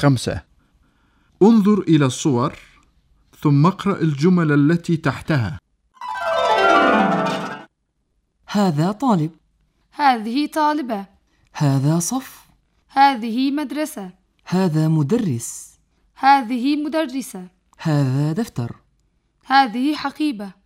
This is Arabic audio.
خمسة. انظر إلى الصور ثم اقرأ الجمل التي تحتها. هذا طالب. هذه طالبة. هذا صف. هذه مدرسة. هذا مدرس. هذه مدرسة. هذا دفتر. هذه حقيبة.